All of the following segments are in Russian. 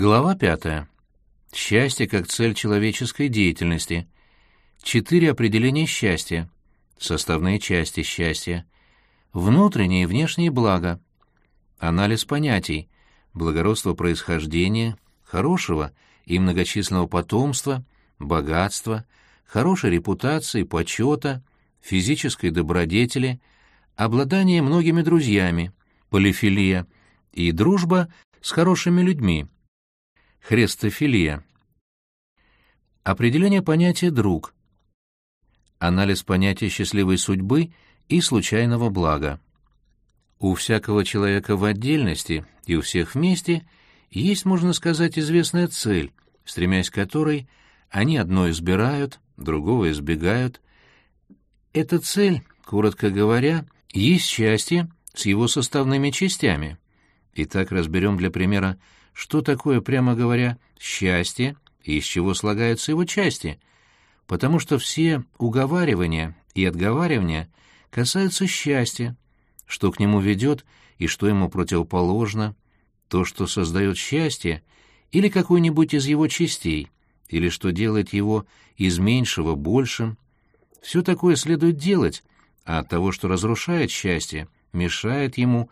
Глава пятая. Счастье как цель человеческой деятельности. Четыре определения счастья. Составные части счастья. Внутренние и внешние блага. Анализ понятий. Благородство происхождения, хорошего и многочисленного потомства, богатства, хорошей репутации, почета, физической добродетели, обладание многими друзьями, полифилия и дружба с хорошими людьми – Хрестофилия. Определение понятия «друг». Анализ понятия счастливой судьбы и случайного блага. У всякого человека в отдельности и у всех вместе есть, можно сказать, известная цель, стремясь к которой они одно избирают, другого избегают. Эта цель, коротко говоря, есть счастье с его составными частями. Итак, разберем для примера что такое, прямо говоря, счастье и из чего слагаются его части, потому что все уговаривания и отговаривания касаются счастья, что к нему ведет и что ему противоположно, то, что создает счастье, или какой-нибудь из его частей, или что делает его из меньшего большим. Все такое следует делать, а от того, что разрушает счастье, мешает ему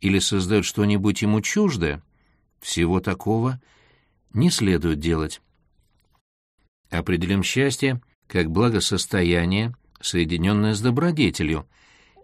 или создает что-нибудь ему чуждое, всего такого не следует делать. Определим счастье как благосостояние, соединенное с добродетелью,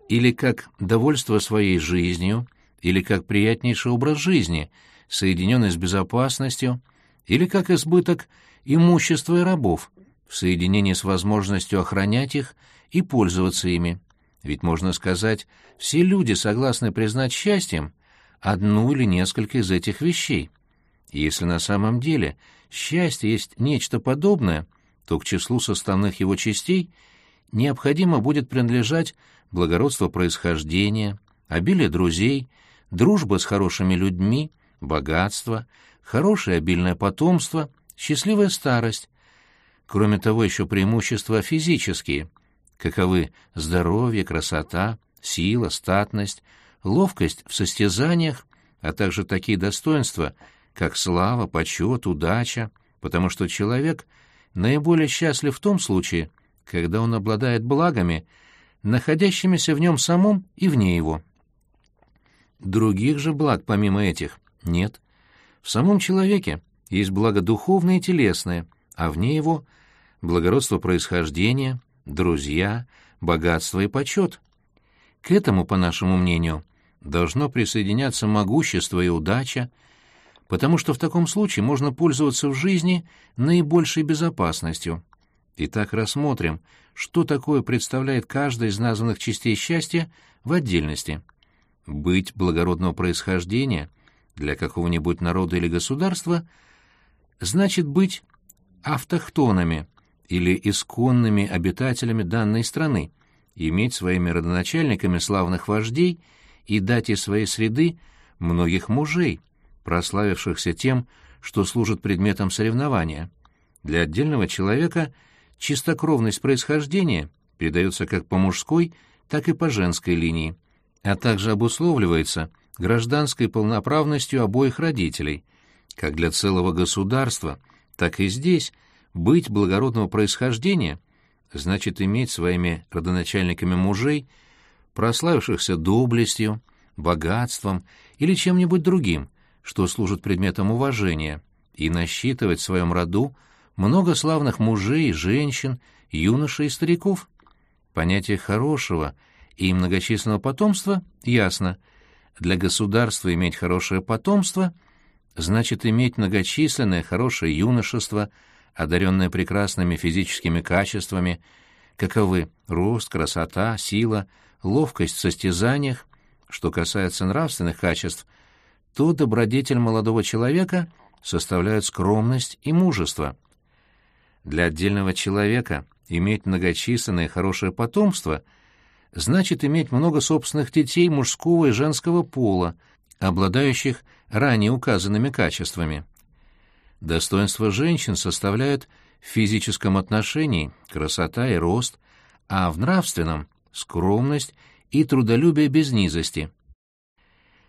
или как довольство своей жизнью, или как приятнейший образ жизни, соединенный с безопасностью, или как избыток имущества и рабов, в соединении с возможностью охранять их и пользоваться ими. Ведь, можно сказать, все люди согласны признать счастьем одну или несколько из этих вещей. Если на самом деле счастье есть нечто подобное, то к числу составных его частей необходимо будет принадлежать благородство происхождения, обилие друзей, дружба с хорошими людьми, богатство, хорошее обильное потомство, счастливая старость. Кроме того, еще преимущества физические, каковы здоровье, красота, сила, статность, ловкость в состязаниях, а также такие достоинства, как слава, почет, удача, потому что человек наиболее счастлив в том случае, когда он обладает благами, находящимися в нем самом и вне его. Других же благ помимо этих нет. В самом человеке есть благо духовное и телесное, а вне его — благородство происхождения, друзья, богатство и почет. К этому, по нашему мнению, должно присоединяться могущество и удача, потому что в таком случае можно пользоваться в жизни наибольшей безопасностью. Итак, рассмотрим, что такое представляет каждая из названных частей счастья в отдельности. Быть благородного происхождения для какого-нибудь народа или государства значит быть автохтонами или исконными обитателями данной страны, иметь своими родоначальниками славных вождей – и дать из своей среды многих мужей, прославившихся тем, что служит предметом соревнования. Для отдельного человека чистокровность происхождения передается как по мужской, так и по женской линии, а также обусловливается гражданской полноправностью обоих родителей. Как для целого государства, так и здесь быть благородного происхождения значит иметь своими родоначальниками мужей – прославившихся доблестью, богатством или чем-нибудь другим, что служит предметом уважения, и насчитывать в своем роду много славных мужей, женщин, юношей и стариков. Понятие хорошего и многочисленного потомства ясно. Для государства иметь хорошее потомство значит иметь многочисленное хорошее юношество, одаренное прекрасными физическими качествами, каковы рост, красота, сила – ловкость в состязаниях, что касается нравственных качеств, то добродетель молодого человека составляют скромность и мужество. Для отдельного человека иметь многочисленное хорошее потомство значит иметь много собственных детей мужского и женского пола, обладающих ранее указанными качествами. Достоинство женщин составляют в физическом отношении красота и рост, а в нравственном скромность и трудолюбие без низости.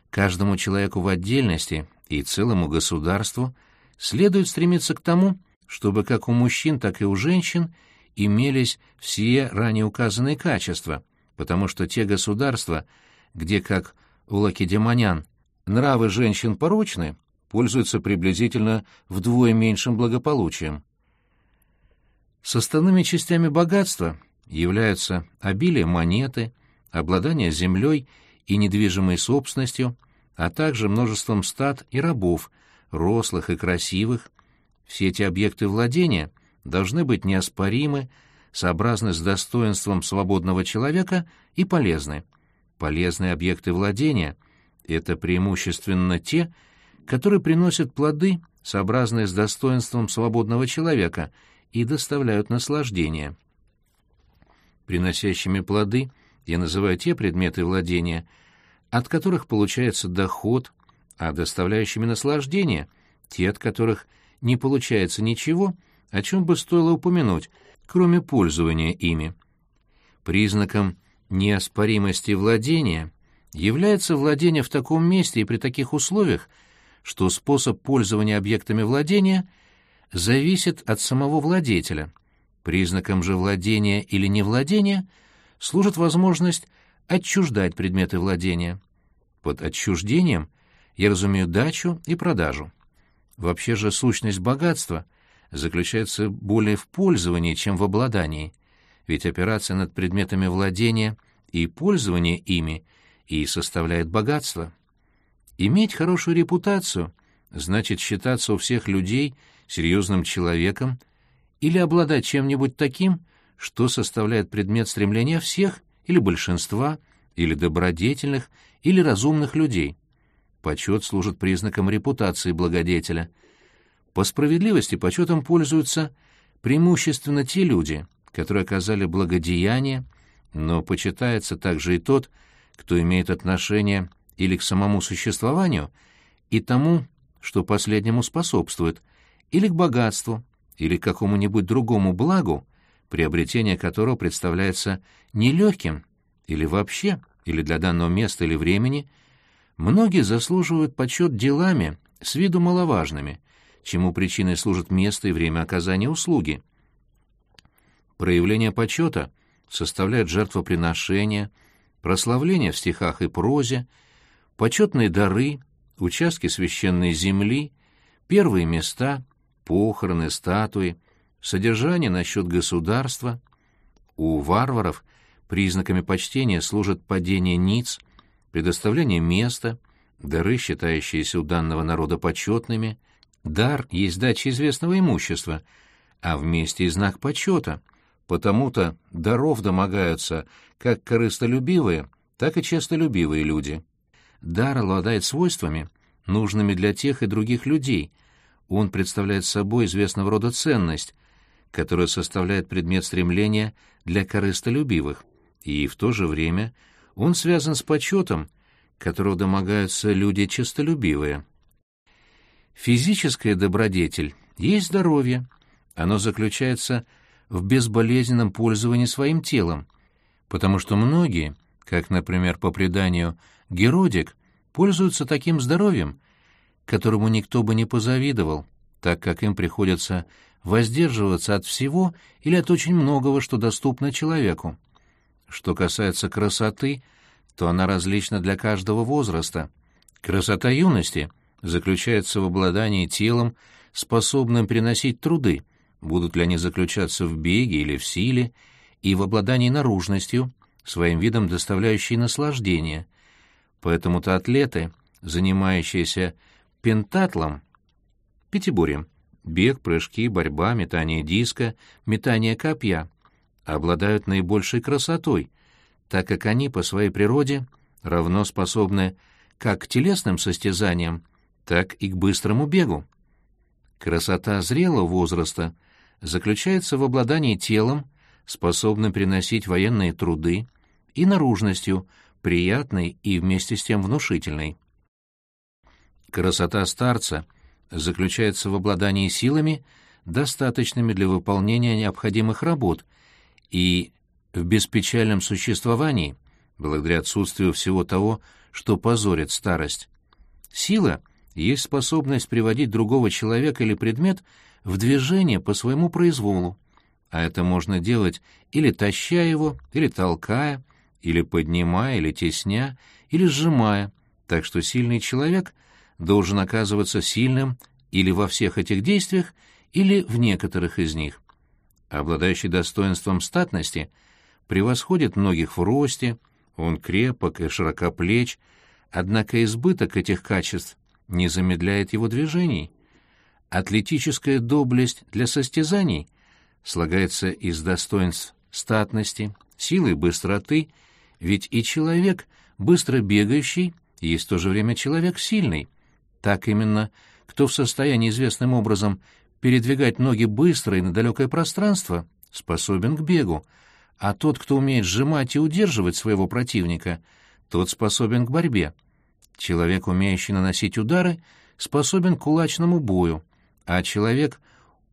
Каждому человеку в отдельности и целому государству следует стремиться к тому, чтобы как у мужчин, так и у женщин имелись все ранее указанные качества, потому что те государства, где, как у лакедемонян, нравы женщин порочны, пользуются приблизительно вдвое меньшим благополучием. Составными частями богатства являются обилие монеты, обладание землей и недвижимой собственностью, а также множеством стад и рабов, рослых и красивых. Все эти объекты владения должны быть неоспоримы, сообразны с достоинством свободного человека и полезны. Полезные объекты владения — это преимущественно те, которые приносят плоды, сообразные с достоинством свободного человека, и доставляют наслаждение. Приносящими плоды я называю те предметы владения, от которых получается доход, а доставляющими наслаждение — те, от которых не получается ничего, о чем бы стоило упомянуть, кроме пользования ими. Признаком неоспоримости владения является владение в таком месте и при таких условиях, что способ пользования объектами владения зависит от самого владетеля. Признаком же владения или невладения служит возможность отчуждать предметы владения. Под отчуждением я разумею дачу и продажу. Вообще же сущность богатства заключается более в пользовании, чем в обладании, ведь операция над предметами владения и пользование ими и составляет богатство. Иметь хорошую репутацию значит считаться у всех людей серьезным человеком или обладать чем-нибудь таким, что составляет предмет стремления всех или большинства, или добродетельных, или разумных людей. Почет служит признаком репутации благодетеля. По справедливости почетом пользуются преимущественно те люди, которые оказали благодеяние, но почитается также и тот, кто имеет отношение или к самому существованию, и тому, что последнему способствует, или к богатству, или какому-нибудь другому благу, приобретение которого представляется нелегким, или вообще, или для данного места или времени, многие заслуживают почет делами, с виду маловажными, чему причиной служит место и время оказания услуги. Проявление почета составляют жертвоприношения, прославление в стихах и прозе, почетные дары, участки священной земли, первые места, похороны, статуи, содержание насчет государства. У варваров признаками почтения служат падение ниц, предоставление места, дары, считающиеся у данного народа почетными. Дар есть дача известного имущества, а вместе и знак почета, потому-то даров домогаются как корыстолюбивые, так и честолюбивые люди. Дар обладает свойствами, нужными для тех и других людей. Он представляет собой известного рода ценность, которая составляет предмет стремления для корыстолюбивых, и в то же время он связан с почетом, которого домогаются люди честолюбивые. Физическая добродетель есть здоровье. Оно заключается в безболезненном пользовании своим телом, потому что многие, как, например, по преданию Геродик, пользуются таким здоровьем, которому никто бы не позавидовал, так как им приходится воздерживаться от всего или от очень многого, что доступно человеку. Что касается красоты, то она различна для каждого возраста. Красота юности заключается в обладании телом, способным переносить труды, будут ли они заключаться в беге или в силе, и в обладании наружностью, своим видом доставляющей наслаждение. Поэтому-то атлеты, занимающиеся пентатлом, пятиборьем, бег, прыжки, борьба, метание диска, метание копья, обладают наибольшей красотой, так как они по своей природе равно способны как к телесным состязаниям, так и к быстрому бегу. Красота зрелого возраста заключается в обладании телом, способным приносить военные труды, и наружностью, приятной и вместе с тем внушительной. Красота старца заключается в обладании силами, достаточными для выполнения необходимых работ, и в беспечальном существовании, благодаря отсутствию всего того, что позорит старость. Сила есть способность приводить другого человека или предмет в движение по своему произволу, а это можно делать или таща его, или толкая, или поднимая, или тесня, или сжимая, так что сильный человек должен оказываться сильным или во всех этих действиях, или в некоторых из них. Обладающий достоинством статности превосходит многих в росте, он крепок и широкоплеч, однако избыток этих качеств не замедляет его движений. Атлетическая доблесть для состязаний слагается из достоинств статности, силы и быстроты, ведь и человек, быстро бегающий, есть в то же время человек сильный. Так именно, кто в состоянии известным образом передвигать ноги быстро и на далекое пространство, способен к бегу, а тот, кто умеет сжимать и удерживать своего противника, тот способен к борьбе. Человек, умеющий наносить удары, способен к кулачному бою, а человек,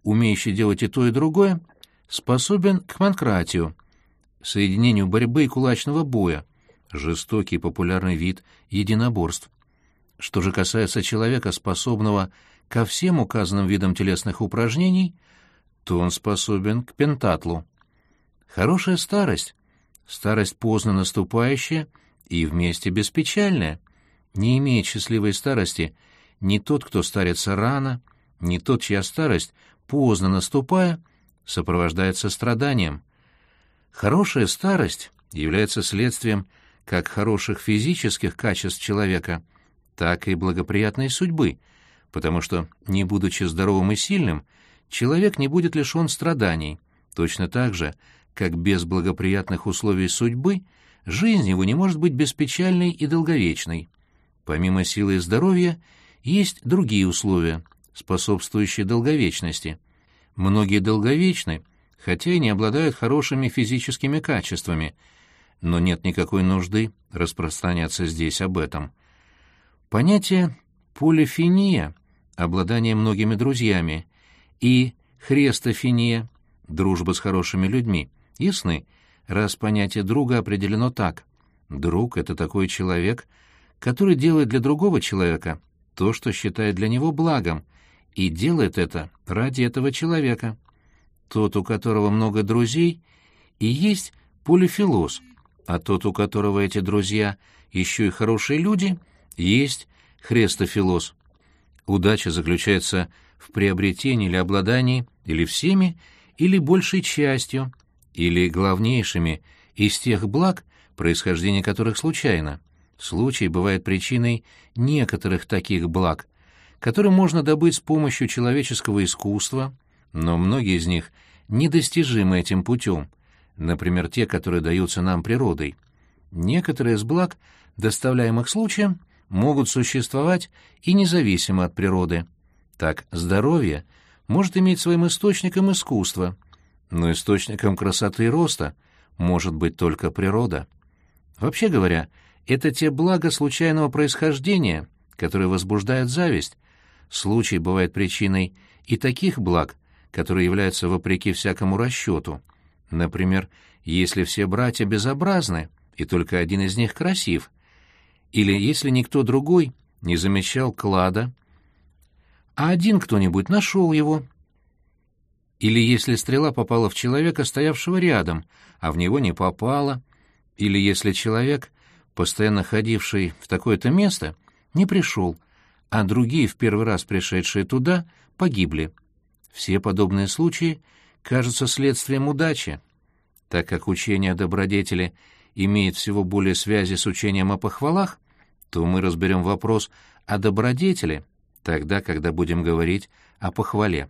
умеющий делать и то, и другое, способен к манкратию, соединению борьбы и кулачного боя, жестокий популярный вид единоборств. Что же касается человека, способного ко всем указанным видам телесных упражнений, то он способен к пентатлу. Хорошая старость, старость поздно наступающая и вместе беспечальная. Не имеет счастливой старости ни тот, кто старится рано, ни тот, чья старость, поздно наступая, сопровождается страданием. Хорошая старость является следствием как хороших физических качеств человека, так и благоприятной судьбы, потому что, не будучи здоровым и сильным, человек не будет лишен страданий, точно так же, как без благоприятных условий судьбы жизнь его не может быть беспечальной и долговечной. Помимо силы и здоровья есть другие условия, способствующие долговечности. Многие долговечны, хотя и не обладают хорошими физическими качествами, но нет никакой нужды распространяться здесь об этом. Понятие полифиния, обладание многими друзьями, и хрестофиния, дружба с хорошими людьми, ясны, раз понятие друга определено так. Друг — это такой человек, который делает для другого человека то, что считает для него благом, и делает это ради этого человека. Тот, у которого много друзей, и есть полифилос, а тот, у которого эти друзья еще и хорошие люди, есть хрестофилос. Удача заключается в приобретении или обладании или всеми, или большей частью, или главнейшими из тех благ, происхождение которых случайно. Случай бывает причиной некоторых таких благ, которые можно добыть с помощью человеческого искусства, но многие из них недостижимы этим путем, например, те, которые даются нам природой. Некоторые из благ, доставляемых случаем, могут существовать и независимо от природы. Так, здоровье может иметь своим источником искусство, но источником красоты и роста может быть только природа. Вообще говоря, это те блага случайного происхождения, которые возбуждают зависть. Случай бывает причиной и таких благ, которые являются вопреки всякому расчету. Например, если все братья безобразны, и только один из них красив, или если никто другой не замечал клада, а один кто-нибудь нашел его, или если стрела попала в человека, стоявшего рядом, а в него не попала, или если человек, постоянно ходивший в такое-то место, не пришел, а другие, в первый раз пришедшие туда, погибли. Все подобные случаи кажутся следствием удачи. Так как учение о добродетели имеет всего более связи с учением о похвалах, то мы разберем вопрос о добродетели тогда, когда будем говорить о похвале.